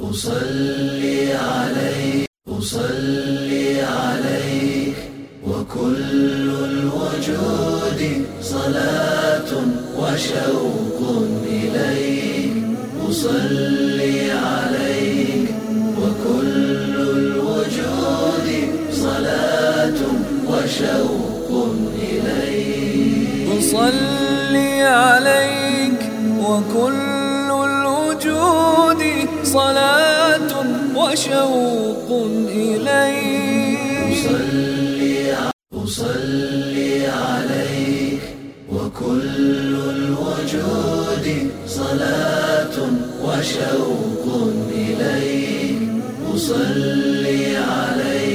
أصلي عليك أصلي عليك وكل الوجود صلاة وشوق إليك. أصلي عليك وكل الوجود صلاة وشوق إليك. أصلي عليك وكل صلاة وشوق إليك. أصلي أصلي عليك وكل الوجود صلاة وشوق إليك. أصلي عليك.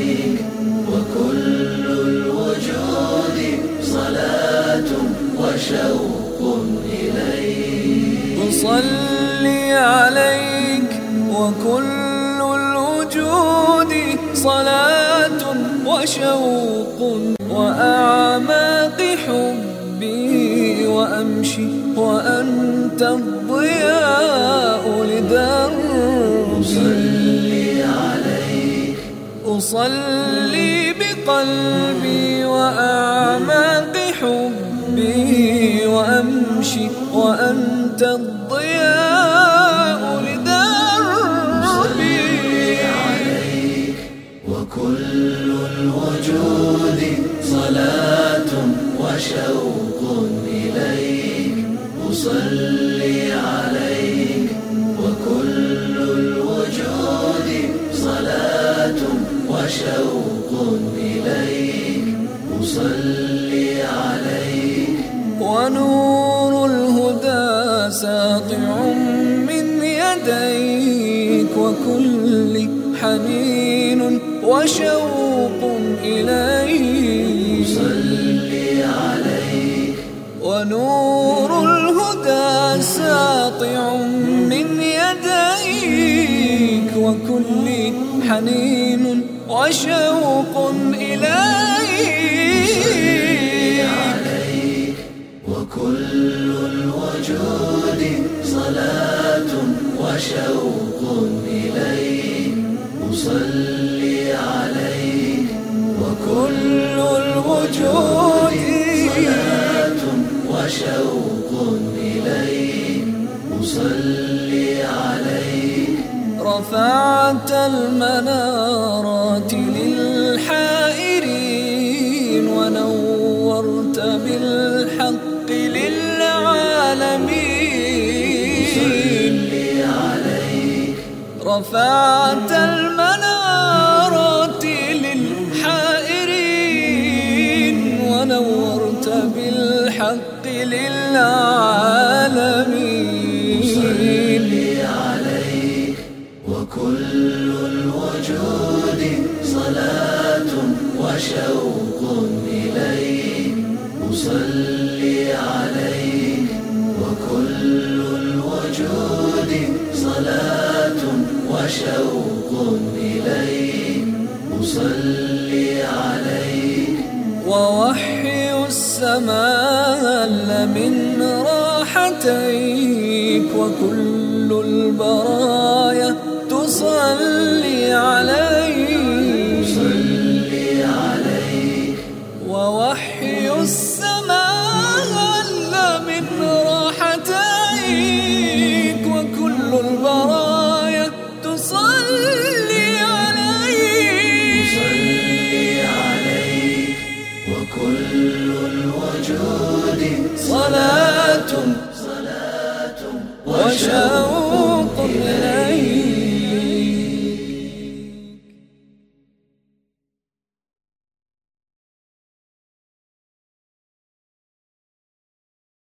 وكل الوجود صلاة وشوق وأعماق حبي وأمشي وأنت الضياء لدربي أصلي عليك أصلي بقلبي وأعماق حبي وأمشي وأنت الضياء عليك وكل الوجود صلاة وشوق إليك عليك ونور الهدى ساطع من يديك وكل حنين وشوق إليك. صلي عليك ونور يديك وكل حنين وشوق إليك. عليك وكل الوجود صلاة وشوق إليك. أصلي عليك كل الوجود رفعت المنارات للحائرين ونورت بالحق للعالمين. صلي عليك رفعت المنارات وشوق إليك أصلي عليك وكل الوجود صلاة وشوق إليك أصلي عليك. ووحي السماء من راحتيك وكل البرايا السماء من راحتيك وكل البرايا تصلي عليك صلي عليك وكل الوجود صلاة صلاة وشوق